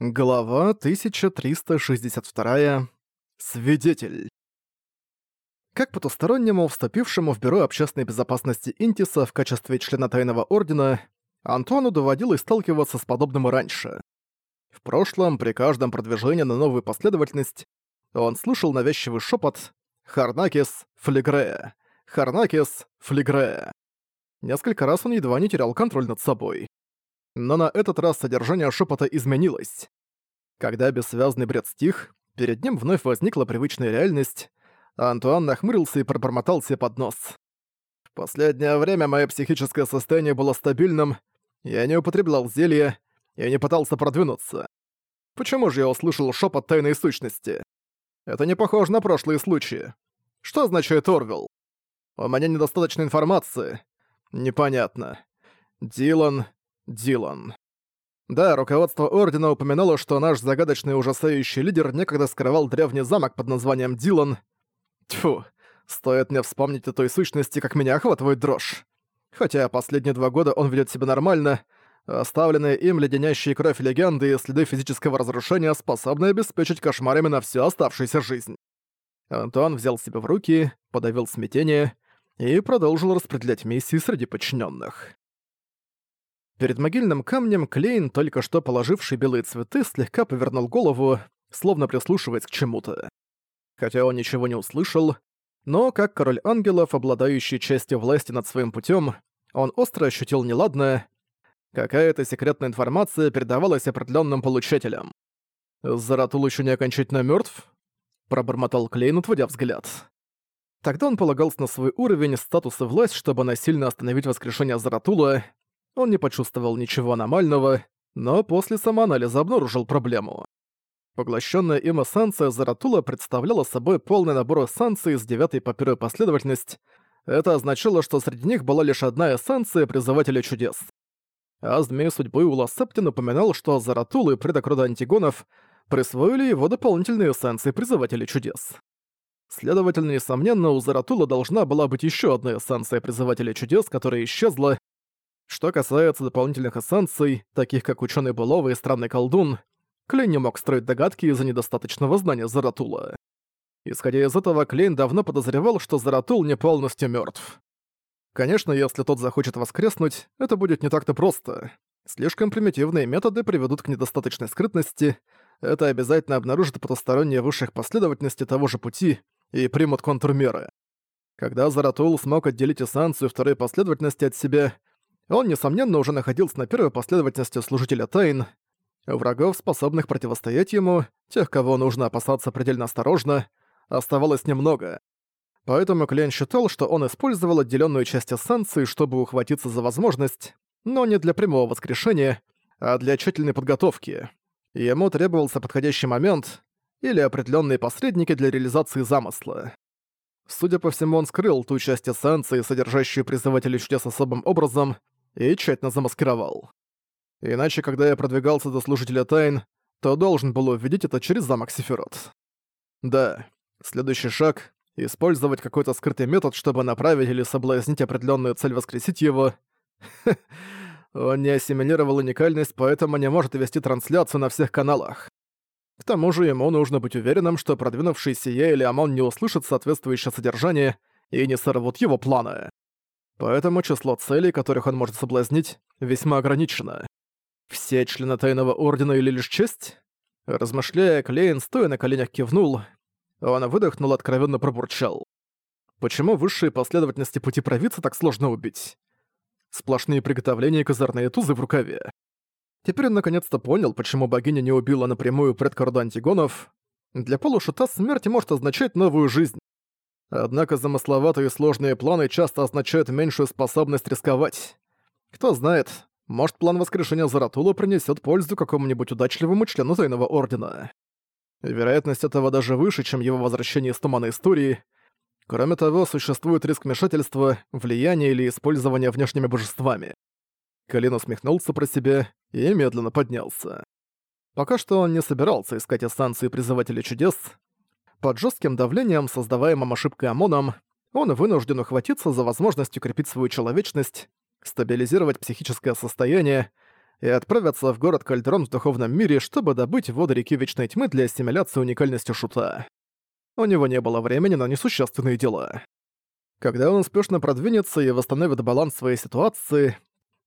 Глава 1362. Свидетель. Как потустороннему, вступившему в Бюро общественной безопасности Интиса в качестве члена Тайного Ордена, Антуану доводилось сталкиваться с подобным раньше. В прошлом, при каждом продвижении на новую последовательность, он слышал навязчивый шепот «Харнакис Флегрея», «Харнакис Флегрея». Несколько раз он едва не терял контроль над собой. Но на этот раз содержание шепота изменилось. Когда бессвязный бред стих, перед ним вновь возникла привычная реальность, а Антуан нахмурился и пробормотал себе под нос. В последнее время мое психическое состояние было стабильным, я не употреблял зелья, я не пытался продвинуться. Почему же я услышал шепот тайной сущности? Это не похоже на прошлые случаи. Что означает Орвел? У меня недостаточно информации. Непонятно. Дилан, Дилан. Да, руководство Ордена упоминало, что наш загадочный ужасающий лидер некогда скрывал древний замок под названием Дилан. Тьфу, стоит мне вспомнить о той сущности, как меня охватывает дрожь. Хотя последние два года он ведет себя нормально, оставленные им леденящие кровь легенды и следы физического разрушения способны обеспечить кошмарами на всю оставшуюся жизнь. Антуан взял себя в руки, подавил смятение и продолжил распределять миссии среди подчиненных. Перед могильным камнем Клейн, только что положивший белые цветы, слегка повернул голову, словно прислушиваясь к чему-то. Хотя он ничего не услышал, но как король ангелов, обладающий частью власти над своим путем, он остро ощутил неладное. Какая-то секретная информация передавалась определенным получателям. «Заратул еще не окончательно мертв? пробормотал Клейн, отводя взгляд. Тогда он полагался на свой уровень, статус и власть, чтобы насильно остановить воскрешение Заратула, он не почувствовал ничего аномального, но после самоанализа обнаружил проблему. Поглощенная им эссенция Заратула представляла собой полный набор эссенций с девятой по первой последовательность. Это означало, что среди них была лишь одна эссенция Призывателя Чудес. А Змей Судьбы Ула Септин упоминал, что Заратул и предок рода Антигонов присвоили его дополнительные эссенции Призывателя Чудес. Следовательно, несомненно, у Заратула должна была быть еще одна эссенция Призывателя Чудес, которая исчезла, что касается дополнительных эссенций, таких как ученый Былова и странный колдун, Клейн не мог строить догадки из-за недостаточного знания Заратула. Исходя из этого, Клейн давно подозревал, что Заратул не полностью мертв. Конечно, если тот захочет воскреснуть, это будет не так-то просто. Слишком примитивные методы приведут к недостаточной скрытности, это обязательно обнаружит потусторонние высших последовательности того же пути и примут контрмеры. Когда Заратул смог отделить эссенцию второй последовательности от себя, он, несомненно, уже находился на первой последовательности служителя тайн. Врагов, способных противостоять ему, тех, кого нужно опасаться предельно осторожно, оставалось немного. Поэтому Клен считал, что он использовал отделенную часть эссенции, чтобы ухватиться за возможность, но не для прямого воскрешения, а для тщательной подготовки. Ему требовался подходящий момент или определенные посредники для реализации замысла. Судя по всему, он скрыл ту часть эссенции, содержащую призывателей чудес особым образом, и тщательно замаскировал. Иначе, когда я продвигался до служителя тайн, то должен был увидеть это через замок Сефирот. Да, следующий шаг — использовать какой-то скрытый метод, чтобы направить или соблазнить определенную цель воскресить его. Он не ассимилировал уникальность, поэтому не может вести трансляцию на всех каналах. К тому же ему нужно быть уверенным, что продвинувшийся я или Амон не услышат соответствующее содержание и не сорвут его планы. Поэтому число целей, которых он может соблазнить, весьма ограничено. Все члены Тайного Ордена или лишь честь? Размышляя, Клейн, стоя на коленях, кивнул. Он выдохнул, откровенно пробурчал. Почему высшие последовательности пути провидца так сложно убить? Сплошные приготовления и козырные тузы в рукаве. Теперь он наконец-то понял, почему богиня не убила напрямую предкорду антигонов. Для полушута смерть может означать новую жизнь. Однако замысловатые и сложные планы часто означают меньшую способность рисковать. Кто знает, может план воскрешения Заратула принесет пользу какому-нибудь удачливому члену Тайного Ордена. Вероятность этого даже выше, чем его возвращение из Туманной Истории. Кроме того, существует риск вмешательства, влияния или использования внешними божествами. Калин усмехнулся про себя и медленно поднялся. Пока что он не собирался искать эссенции Призывателя Чудес, под жестким давлением, создаваемым ошибкой ОМОНом, он вынужден ухватиться за возможность укрепить свою человечность, стабилизировать психическое состояние и отправятся в город Кальдрон в духовном мире, чтобы добыть воды реки Вечной Тьмы для ассимиляции уникальности шута. У него не было времени на несущественные дела. Когда он успешно продвинется и восстановит баланс своей ситуации,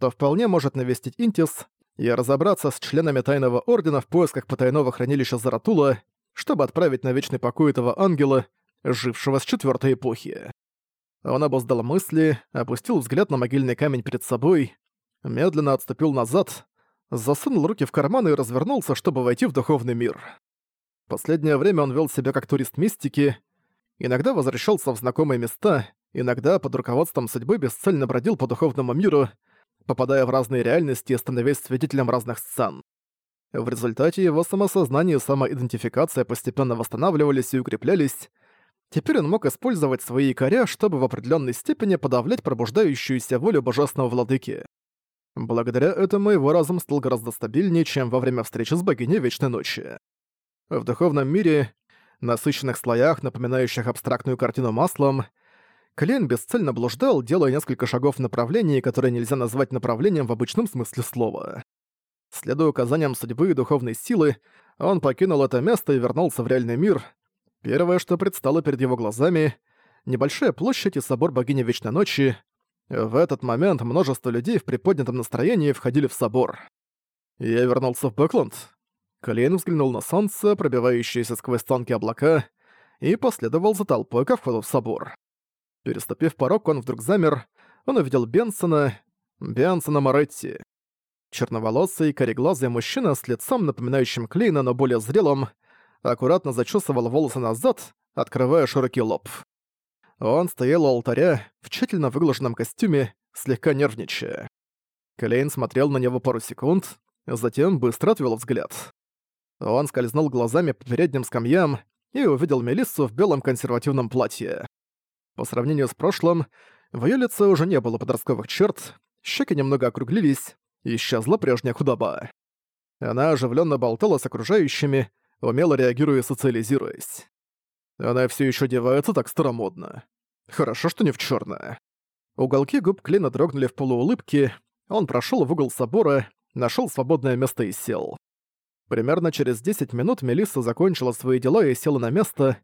то вполне может навестить Интис и разобраться с членами Тайного Ордена в поисках потайного хранилища Заратула, чтобы отправить на вечный покой этого ангела, жившего с четвертой эпохи. Он обуздал мысли, опустил взгляд на могильный камень перед собой, медленно отступил назад, засунул руки в карманы и развернулся, чтобы войти в духовный мир. Последнее время он вел себя как турист мистики, иногда возвращался в знакомые места, иногда под руководством судьбы бесцельно бродил по духовному миру, попадая в разные реальности и становясь свидетелем разных сцен. В результате его самосознание и самоидентификация постепенно восстанавливались и укреплялись. Теперь он мог использовать свои якоря, чтобы в определенной степени подавлять пробуждающуюся волю божественного владыки. Благодаря этому его разум стал гораздо стабильнее, чем во время встречи с богиней Вечной Ночи. В духовном мире, насыщенных слоях, напоминающих абстрактную картину маслом, Клейн бесцельно блуждал, делая несколько шагов в направлении, которое нельзя назвать направлением в обычном смысле слова. Следуя указаниям судьбы и духовной силы, он покинул это место и вернулся в реальный мир. Первое, что предстало перед его глазами — небольшая площадь и собор богини Вечной Ночи. В этот момент множество людей в приподнятом настроении входили в собор. Я вернулся в Бэкленд. Клейн взглянул на солнце, пробивающееся сквозь тонкие облака, и последовал за толпой ко входу в собор. Переступив порог, он вдруг замер. Он увидел Бенсона, Бенсона Моретти. Черноволосый, кореглазый мужчина с лицом, напоминающим Клейна, но более зрелым, аккуратно зачесывал волосы назад, открывая широкий лоб. Он стоял у алтаря, в тщательно выглаженном костюме, слегка нервничая. Клейн смотрел на него пару секунд, затем быстро отвел взгляд. Он скользнул глазами по передним скамьям и увидел Мелиссу в белом консервативном платье. По сравнению с прошлым, в её лице уже не было подростковых черт, щеки немного округлились, исчезла прежняя худоба. Она оживленно болтала с окружающими, умело реагируя и социализируясь. Она все еще одевается так старомодно. Хорошо, что не в черное. Уголки губ Клина дрогнули в полуулыбке, он прошел в угол собора, нашел свободное место и сел. Примерно через 10 минут Мелисса закончила свои дела и села на место,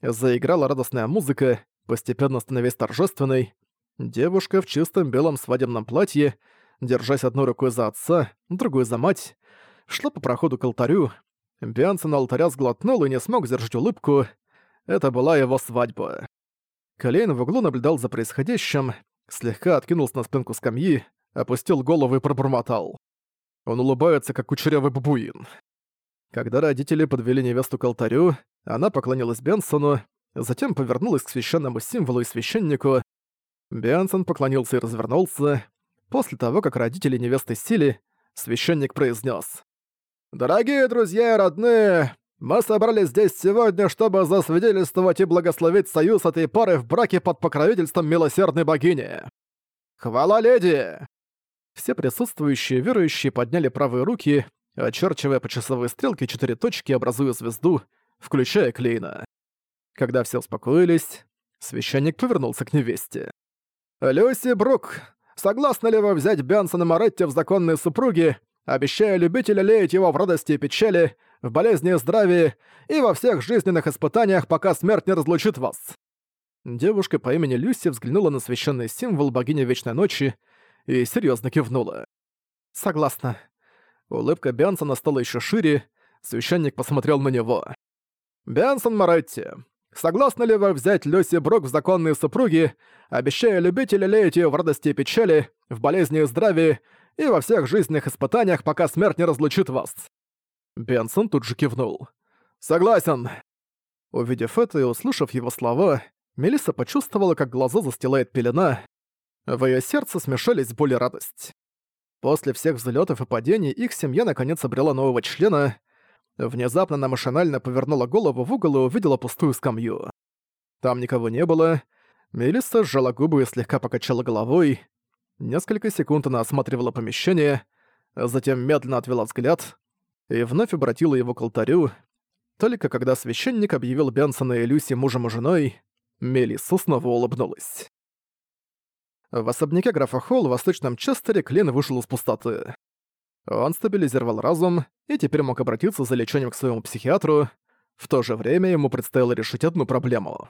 заиграла радостная музыка, постепенно становясь торжественной. Девушка в чистом белом свадебном платье, держась одной рукой за отца, другой за мать, шла по проходу к алтарю. На алтаря сглотнул и не смог сдержать улыбку. Это была его свадьба. Колейн в углу наблюдал за происходящим, слегка откинулся на спинку скамьи, опустил голову и пробормотал. Он улыбается, как кучерявый бабуин. Когда родители подвели невесту к алтарю, она поклонилась Бенсону, затем повернулась к священному символу и священнику. Бенсон поклонился и развернулся. После того, как родители невесты сели, священник произнес: «Дорогие друзья и родные, мы собрались здесь сегодня, чтобы засвидетельствовать и благословить союз этой пары в браке под покровительством милосердной богини. Хвала леди!» Все присутствующие верующие подняли правые руки, очерчивая по часовой стрелке четыре точки, образуя звезду, включая Клейна. Когда все успокоились, священник повернулся к невесте. «Люси Брук, согласны ли вы взять Бенсона Моретти в законные супруги, обещая любить и лелеять его в радости и печали, в болезни и здравии и во всех жизненных испытаниях, пока смерть не разлучит вас?» Девушка по имени Люси взглянула на священный символ богини Вечной Ночи и серьезно кивнула. «Согласна». Улыбка Бенсона стала еще шире, священник посмотрел на него. «Бенсон Моретти, Согласны ли вы взять Люси Брок в законные супруги, обещая любить и лелеять её в радости и печали, в болезни и здравии, и во всех жизненных испытаниях, пока смерть не разлучит вас?» Бенсон тут же кивнул. «Согласен!» Увидев это и услышав его слова, Мелисса почувствовала, как глаза застилает пелена. В её сердце смешались боль и радость. После всех взлётов и падений их семья наконец обрела нового члена — Внезапно она машинально повернула голову в угол и увидела пустую скамью. Там никого не было. Мелисса сжала губы и слегка покачала головой. Несколько секунд она осматривала помещение, затем медленно отвела взгляд и вновь обратила его к алтарю. Только когда священник объявил Бенсона и Люси мужем и женой, Мелисса снова улыбнулась. В особняке графа Холл в восточном Честере Клин вышел из пустоты. Он стабилизировал разум и теперь мог обратиться за лечением к своему психиатру. В то же время ему предстояло решить одну проблему.